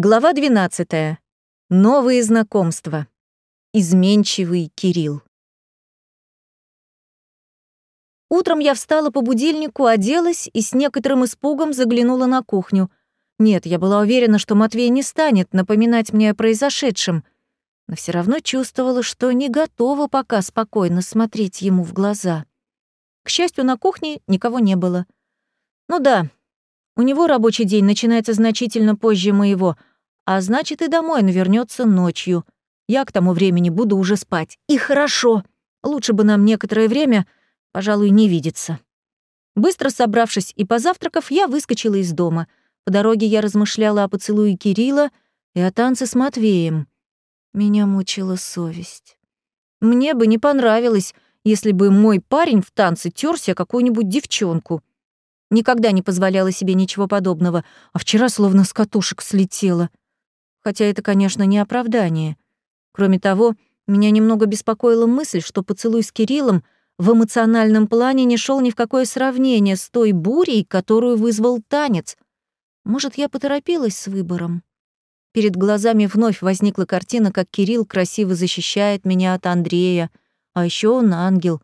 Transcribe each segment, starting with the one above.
Глава 12. Новые знакомства. Изменчивый Кирилл. Утром я встала по будильнику, оделась и с некоторым испугом заглянула на кухню. Нет, я была уверена, что Матвей не станет напоминать мне о произошедшем, но все равно чувствовала, что не готова пока спокойно смотреть ему в глаза. К счастью, на кухне никого не было. Ну да, у него рабочий день начинается значительно позже моего — а значит, и домой он вернется ночью. Я к тому времени буду уже спать. И хорошо. Лучше бы нам некоторое время, пожалуй, не видеться. Быстро собравшись и позавтракав, я выскочила из дома. По дороге я размышляла о поцелуе Кирилла и о танце с Матвеем. Меня мучила совесть. Мне бы не понравилось, если бы мой парень в танце терся какую-нибудь девчонку. Никогда не позволяла себе ничего подобного, а вчера словно с катушек слетела хотя это, конечно, не оправдание. Кроме того, меня немного беспокоила мысль, что поцелуй с Кириллом в эмоциональном плане не шел ни в какое сравнение с той бурей, которую вызвал танец. Может, я поторопилась с выбором? Перед глазами вновь возникла картина, как Кирилл красиво защищает меня от Андрея, а еще он ангел.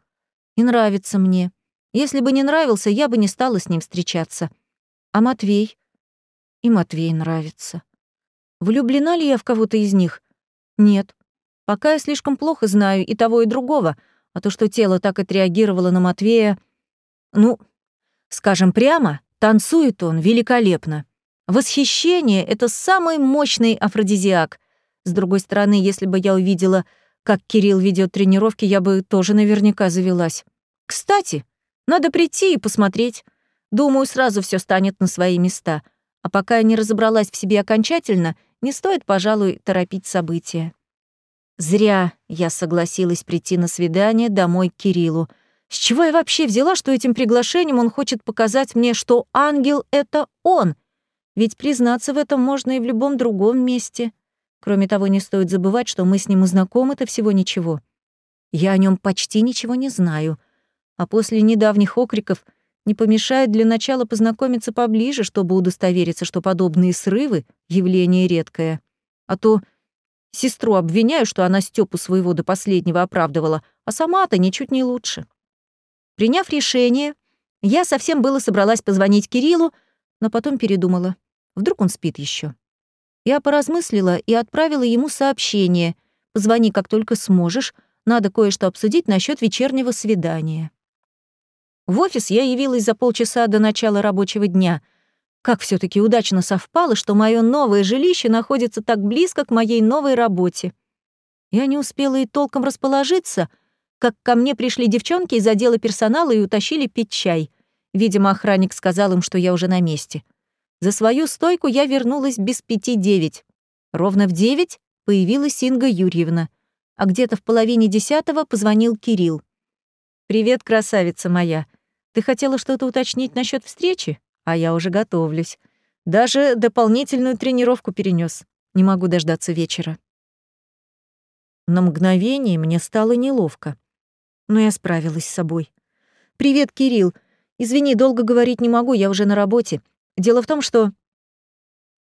И нравится мне. Если бы не нравился, я бы не стала с ним встречаться. А Матвей? И Матвей нравится. Влюблена ли я в кого-то из них? Нет. Пока я слишком плохо знаю и того, и другого, а то, что тело так отреагировало на Матвея... Ну, скажем прямо, танцует он великолепно. Восхищение — это самый мощный афродизиак. С другой стороны, если бы я увидела, как Кирилл ведет тренировки, я бы тоже наверняка завелась. Кстати, надо прийти и посмотреть. Думаю, сразу все станет на свои места. А пока я не разобралась в себе окончательно, не стоит, пожалуй, торопить события. Зря я согласилась прийти на свидание домой к Кириллу. С чего я вообще взяла, что этим приглашением он хочет показать мне, что ангел — это он? Ведь признаться в этом можно и в любом другом месте. Кроме того, не стоит забывать, что мы с ним и знакомы-то всего ничего. Я о нем почти ничего не знаю. А после недавних окриков не помешает для начала познакомиться поближе, чтобы удостовериться, что подобные срывы — явление редкое. А то сестру обвиняю, что она Стёпу своего до последнего оправдывала, а сама-то ничуть не лучше. Приняв решение, я совсем было собралась позвонить Кириллу, но потом передумала. Вдруг он спит еще. Я поразмыслила и отправила ему сообщение. «Позвони, как только сможешь. Надо кое-что обсудить насчет вечернего свидания». В офис я явилась за полчаса до начала рабочего дня. Как все таки удачно совпало, что мое новое жилище находится так близко к моей новой работе. Я не успела и толком расположиться, как ко мне пришли девчонки из отдела персонала и утащили пить чай. Видимо, охранник сказал им, что я уже на месте. За свою стойку я вернулась без пяти девять. Ровно в девять появилась Инга Юрьевна, а где-то в половине десятого позвонил Кирилл. «Привет, красавица моя. Ты хотела что-то уточнить насчет встречи? А я уже готовлюсь. Даже дополнительную тренировку перенес. Не могу дождаться вечера». На мгновение мне стало неловко. Но я справилась с собой. «Привет, Кирилл. Извини, долго говорить не могу, я уже на работе. Дело в том, что...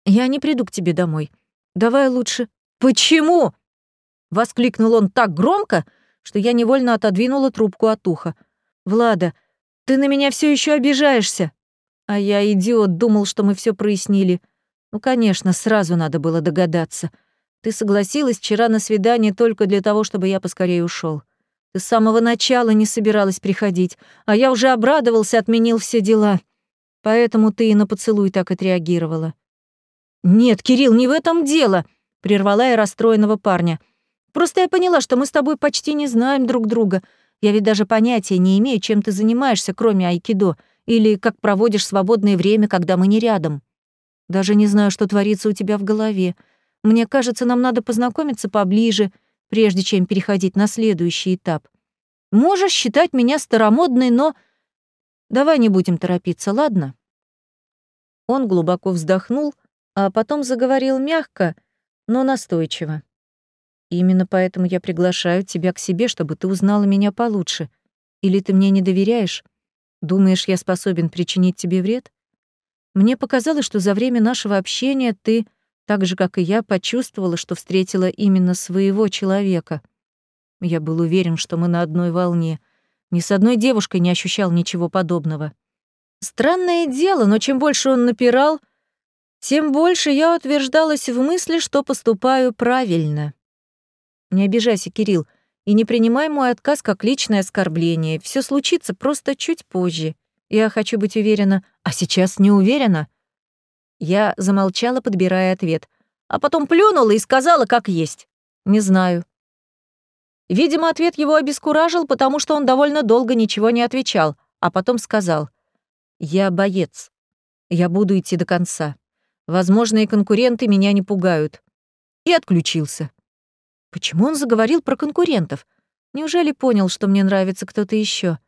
Я не приду к тебе домой. Давай лучше...» «Почему?» — воскликнул он так громко, что я невольно отодвинула трубку от уха. «Влада, ты на меня все еще обижаешься!» А я, идиот, думал, что мы все прояснили. Ну, конечно, сразу надо было догадаться. Ты согласилась вчера на свидание только для того, чтобы я поскорее ушел. Ты с самого начала не собиралась приходить, а я уже обрадовался, отменил все дела. Поэтому ты и на поцелуй так отреагировала. «Нет, Кирилл, не в этом дело!» — прервала я расстроенного парня — Просто я поняла, что мы с тобой почти не знаем друг друга. Я ведь даже понятия не имею, чем ты занимаешься, кроме айкидо, или как проводишь свободное время, когда мы не рядом. Даже не знаю, что творится у тебя в голове. Мне кажется, нам надо познакомиться поближе, прежде чем переходить на следующий этап. Можешь считать меня старомодной, но... Давай не будем торопиться, ладно?» Он глубоко вздохнул, а потом заговорил мягко, но настойчиво. Именно поэтому я приглашаю тебя к себе, чтобы ты узнала меня получше. Или ты мне не доверяешь? Думаешь, я способен причинить тебе вред? Мне показалось, что за время нашего общения ты так же, как и я, почувствовала, что встретила именно своего человека. Я был уверен, что мы на одной волне. Ни с одной девушкой не ощущал ничего подобного. Странное дело, но чем больше он напирал, тем больше я утверждалась в мысли, что поступаю правильно. Не обижайся, Кирилл, и не принимай мой отказ как личное оскорбление. Все случится просто чуть позже. Я хочу быть уверена, а сейчас не уверена. Я замолчала, подбирая ответ, а потом плюнула и сказала, как есть. Не знаю. Видимо, ответ его обескуражил, потому что он довольно долго ничего не отвечал, а потом сказал, «Я боец. Я буду идти до конца. Возможные конкуренты меня не пугают». И отключился. Почему он заговорил про конкурентов? Неужели понял, что мне нравится кто-то еще?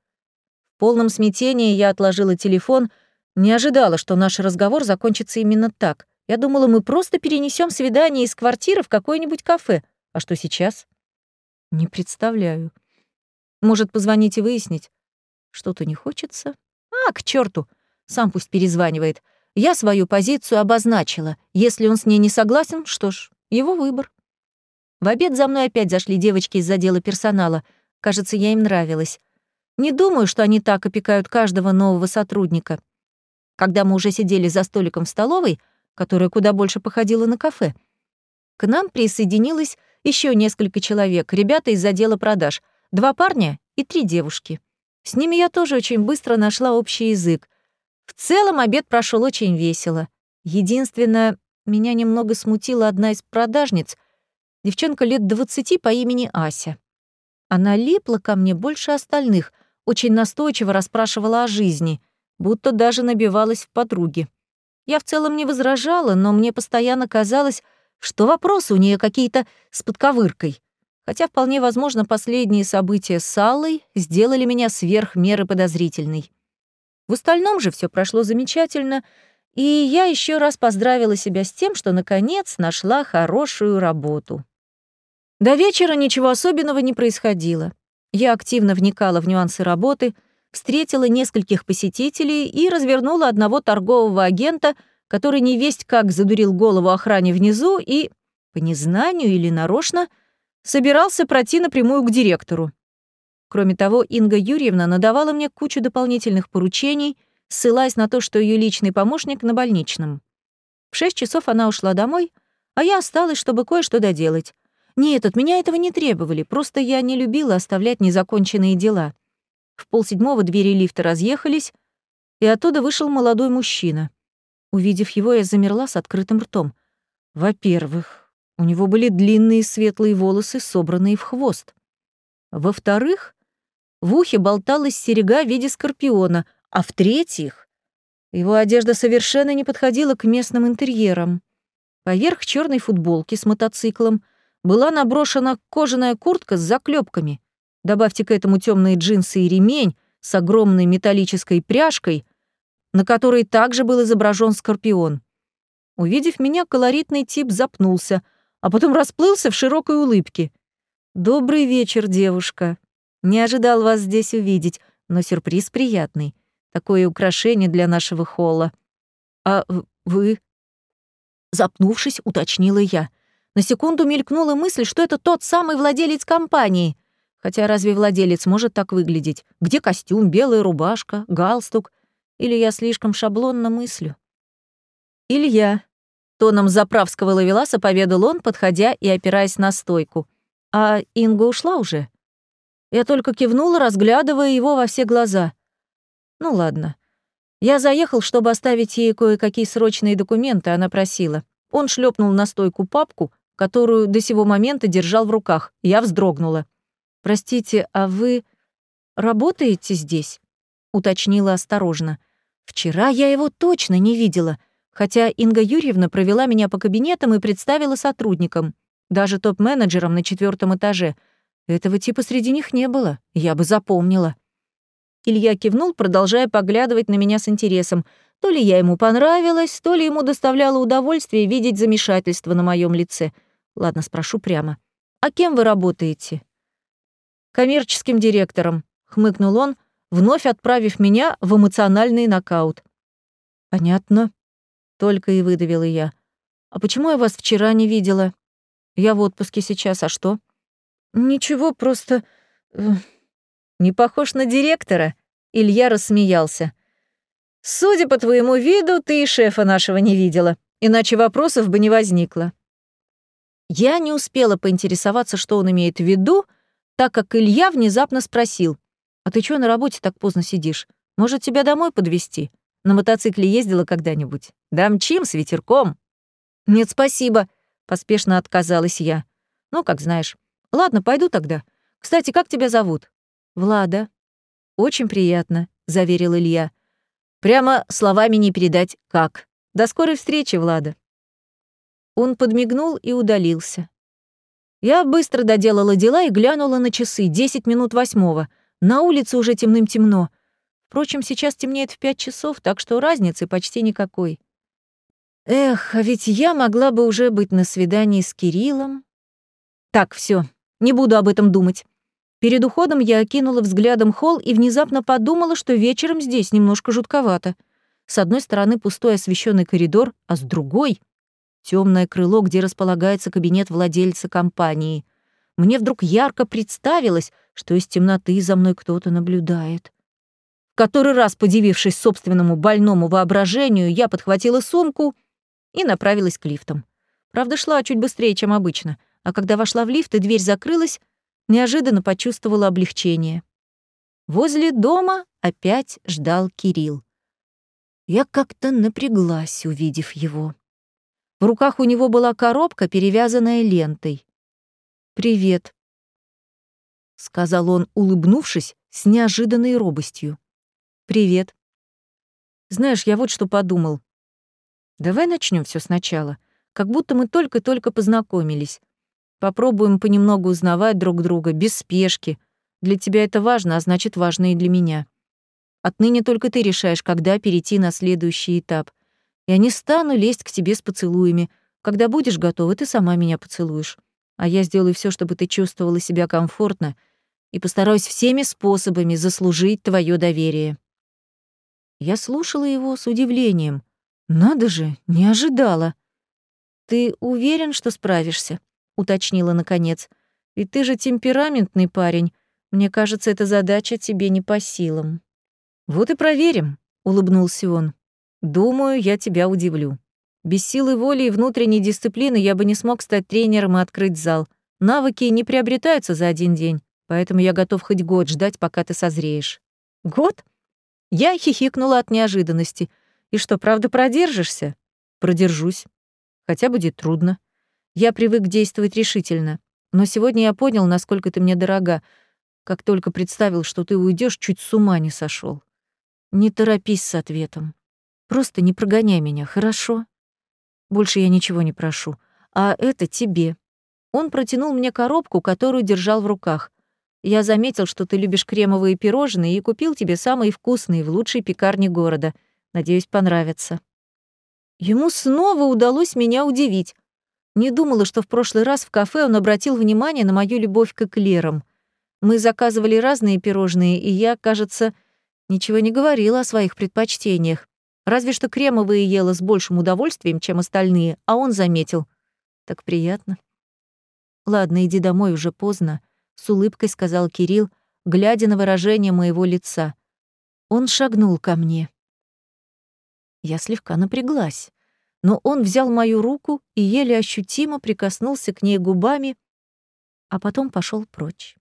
В полном смятении я отложила телефон, не ожидала, что наш разговор закончится именно так. Я думала, мы просто перенесем свидание из квартиры в какое-нибудь кафе. А что сейчас? Не представляю. Может, позвонить и выяснить? Что-то не хочется? А, к черту! Сам пусть перезванивает. Я свою позицию обозначила. Если он с ней не согласен, что ж, его выбор. В обед за мной опять зашли девочки из отдела персонала. Кажется, я им нравилась. Не думаю, что они так опекают каждого нового сотрудника. Когда мы уже сидели за столиком в столовой, которая куда больше походила на кафе, к нам присоединилось еще несколько человек, ребята из отдела продаж, два парня и три девушки. С ними я тоже очень быстро нашла общий язык. В целом обед прошел очень весело. Единственное, меня немного смутила одна из продажниц — девчонка лет двадцати по имени Ася. Она липла ко мне больше остальных, очень настойчиво расспрашивала о жизни, будто даже набивалась в подруги. Я в целом не возражала, но мне постоянно казалось, что вопросы у нее какие-то с подковыркой. Хотя вполне возможно, последние события с Аллой сделали меня сверх меры подозрительной. В остальном же все прошло замечательно, и я еще раз поздравила себя с тем, что наконец нашла хорошую работу. До вечера ничего особенного не происходило. Я активно вникала в нюансы работы, встретила нескольких посетителей и развернула одного торгового агента, который не весть как задурил голову охране внизу и, по незнанию или нарочно, собирался пройти напрямую к директору. Кроме того, Инга Юрьевна надавала мне кучу дополнительных поручений, ссылаясь на то, что ее личный помощник на больничном. В шесть часов она ушла домой, а я осталась, чтобы кое-что доделать. Нет, от меня этого не требовали, просто я не любила оставлять незаконченные дела. В полседьмого двери лифта разъехались, и оттуда вышел молодой мужчина. Увидев его, я замерла с открытым ртом. Во-первых, у него были длинные светлые волосы, собранные в хвост. Во-вторых, в ухе болталась серега в виде скорпиона, а в-третьих, его одежда совершенно не подходила к местным интерьерам. Поверх черной футболки с мотоциклом была наброшена кожаная куртка с заклепками. Добавьте к этому темные джинсы и ремень с огромной металлической пряжкой, на которой также был изображен скорпион. Увидев меня, колоритный тип запнулся, а потом расплылся в широкой улыбке. «Добрый вечер, девушка. Не ожидал вас здесь увидеть, но сюрприз приятный. Такое украшение для нашего холла. А вы...» Запнувшись, уточнила я — на секунду мелькнула мысль, что это тот самый владелец компании. Хотя разве владелец может так выглядеть? Где костюм, белая рубашка, галстук? Или я слишком шаблонно мыслю? «Илья», — тоном заправского ловеласа поведал он, подходя и опираясь на стойку. «А Инга ушла уже?» Я только кивнула, разглядывая его во все глаза. «Ну ладно. Я заехал, чтобы оставить ей кое-какие срочные документы, она просила. Он шлепнул на стойку папку, которую до сего момента держал в руках. Я вздрогнула. «Простите, а вы работаете здесь?» — уточнила осторожно. «Вчера я его точно не видела, хотя Инга Юрьевна провела меня по кабинетам и представила сотрудникам, даже топ-менеджерам на четвертом этаже. Этого типа среди них не было, я бы запомнила». Илья кивнул, продолжая поглядывать на меня с интересом. То ли я ему понравилась, то ли ему доставляло удовольствие видеть замешательство на моем лице — Ладно, спрошу прямо. «А кем вы работаете?» «Коммерческим директором», — хмыкнул он, вновь отправив меня в эмоциональный нокаут. «Понятно», — только и выдавила я. «А почему я вас вчера не видела? Я в отпуске сейчас, а что?» «Ничего, просто...» «Не похож на директора?» Илья рассмеялся. «Судя по твоему виду, ты и шефа нашего не видела, иначе вопросов бы не возникло». Я не успела поинтересоваться, что он имеет в виду, так как Илья внезапно спросил. «А ты чё на работе так поздно сидишь? Может, тебя домой подвезти? На мотоцикле ездила когда-нибудь? Да мчим с ветерком». «Нет, спасибо», — поспешно отказалась я. «Ну, как знаешь. Ладно, пойду тогда. Кстати, как тебя зовут?» «Влада». «Очень приятно», — заверил Илья. «Прямо словами не передать, как. До скорой встречи, Влада». Он подмигнул и удалился. Я быстро доделала дела и глянула на часы. Десять минут восьмого. На улице уже темным-темно. Впрочем, сейчас темнеет в пять часов, так что разницы почти никакой. Эх, а ведь я могла бы уже быть на свидании с Кириллом. Так, все, не буду об этом думать. Перед уходом я окинула взглядом холл и внезапно подумала, что вечером здесь немножко жутковато. С одной стороны пустой освещенный коридор, а с другой — темное крыло, где располагается кабинет владельца компании. Мне вдруг ярко представилось, что из темноты за мной кто-то наблюдает. Который раз, подивившись собственному больному воображению, я подхватила сумку и направилась к лифтам. Правда, шла чуть быстрее, чем обычно, а когда вошла в лифт и дверь закрылась, неожиданно почувствовала облегчение. Возле дома опять ждал Кирилл. Я как-то напряглась, увидев его. В руках у него была коробка, перевязанная лентой. «Привет», — сказал он, улыбнувшись с неожиданной робостью. «Привет. Знаешь, я вот что подумал. Давай начнем все сначала, как будто мы только-только познакомились. Попробуем понемногу узнавать друг друга, без спешки. Для тебя это важно, а значит, важно и для меня. Отныне только ты решаешь, когда перейти на следующий этап. Я не стану лезть к тебе с поцелуями. Когда будешь готова, ты сама меня поцелуешь. А я сделаю все, чтобы ты чувствовала себя комфортно и постараюсь всеми способами заслужить твое доверие. Я слушала его с удивлением. Надо же, не ожидала. Ты уверен, что справишься? Уточнила наконец. Ведь ты же темпераментный парень. Мне кажется, эта задача тебе не по силам. Вот и проверим, улыбнулся он. Думаю, я тебя удивлю. Без силы воли и внутренней дисциплины я бы не смог стать тренером и открыть зал. Навыки не приобретаются за один день, поэтому я готов хоть год ждать, пока ты созреешь. Год? Я хихикнула от неожиданности — и что, правда продержишься? Продержусь. Хотя будет трудно. Я привык действовать решительно. Но сегодня я понял, насколько ты мне дорога. Как только представил, что ты уйдешь, чуть с ума не сошел. Не торопись с ответом. Просто не прогоняй меня, хорошо? Больше я ничего не прошу. А это тебе. Он протянул мне коробку, которую держал в руках. Я заметил, что ты любишь кремовые пирожные и купил тебе самые вкусные в лучшей пекарне города — Надеюсь, понравится. Ему снова удалось меня удивить. Не думала, что в прошлый раз в кафе он обратил внимание на мою любовь к эклерам. Мы заказывали разные пирожные, и я, кажется, ничего не говорила о своих предпочтениях. Разве что кремовые ела с большим удовольствием, чем остальные, а он заметил. Так приятно. «Ладно, иди домой, уже поздно», — с улыбкой сказал Кирилл, глядя на выражение моего лица. Он шагнул ко мне. Я слегка напряглась, но он взял мою руку и еле ощутимо прикоснулся к ней губами, а потом пошел прочь.